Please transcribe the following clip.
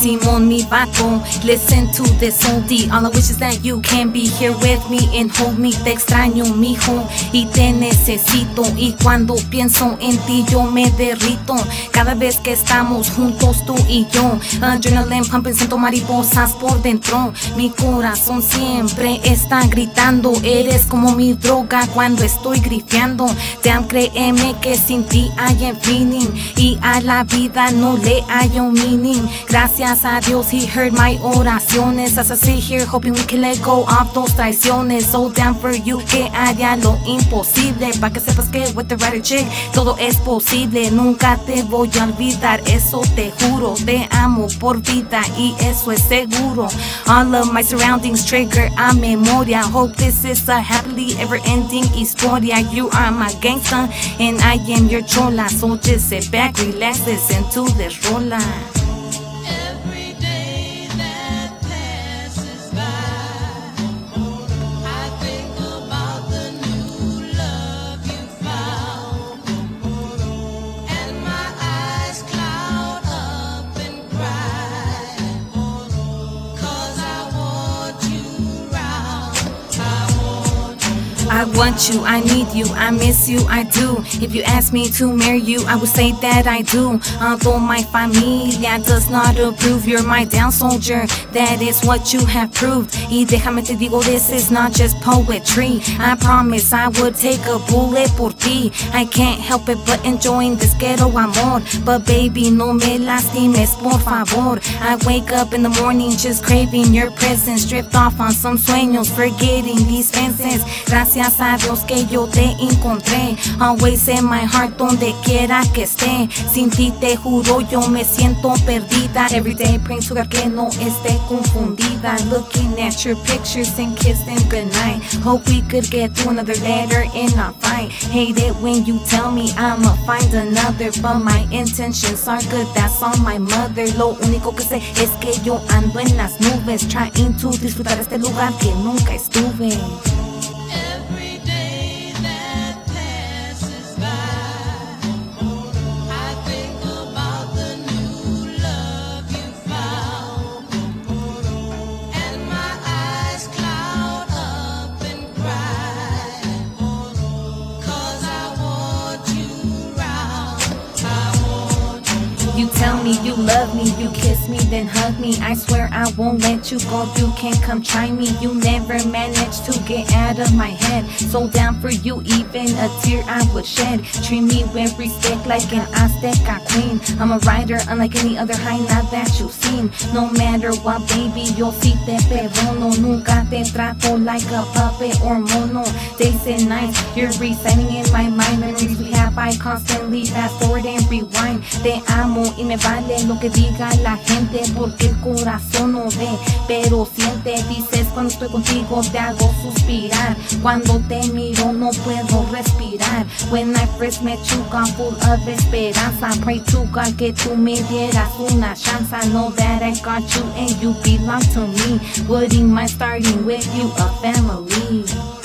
Simon mi vato. Listen to this oldie. All I wish is that you can be here with me and hold me. Te extraño, mijo, y te necesito. Y cuando pienso en ti, yo me derrito. Cada vez que estamos juntos, tú y yo. Adrenaline pumping, siento mariposas por dentro. Mi corazón siempre está gritando. Eres como mi droga cuando estoy grifeando. Damn, créeme que sin ti hay feeling. Y a la vida no le hay un meaning. Gracias a Dios, He heard my oraciones. As I sit here, hoping we can let go of those traiciones. So down for you, que haría lo imposible. Pa' que sepas que with the right chick, todo es posible. Nunca te voy a olvidar, eso te juro. Te amo por vida y eso es seguro. All of my surroundings trigger a memoria. Hope this is a happily ever ending historia. You are my gangsta and I am your chola. So just sit back, relax, listen to this rola. I want you, I need you, I miss you, I do. If you ask me to marry you, I would say that I do. Although my familia does not approve, you're my down soldier. That is what you have proved. Y déjame te digo, this is not just poetry. I promise I would take a bullet por ti. I can't help it but enjoying this ghetto amor. But baby, no me lastimes, por favor. I wake up in the morning just craving your presence. Stripped off on some sueños, forgetting these fences. Gracias a Dios que yo te encontré. Always in my heart, donde quiera que esté. Sin ti te juro, yo me siento perdida. Every day praying to God que no esté confundida. Looking at your pictures and kissing goodnight. Hope we could get to another letter in our fight. Hate it when you tell me I'ma find another, but my intentions are good. That's on my mother. Lo único que sé es que yo ando en las nubes, trying to disfrutar este lugar que nunca estuve. Tell me you love me, you kiss me, then hug me. I swear I won't let you go. You can't come try me. You never managed to get out of my head. So down for you, even a tear I would shed. Treat me with respect like an Azteca queen. I'm a rider unlike any other hyena that you've seen. No matter what, baby, yo sí te perdono. Nunca te trato like a puppet or mono. Days and nights, you're reciting in my mind. Memories we have, I constantly fast forward and rewind. Te amo y me vale lo que diga la gente porque el corazón no ve, pero siente. Dices cuando estoy contigo te hago suspirar. Cuando te miro no puedo respirar. When I first met you, gone full of esperanza. Pray to God que tú me dieras una chance. I know that I got you and you belong to me. Wouldn't mind starting with you a family.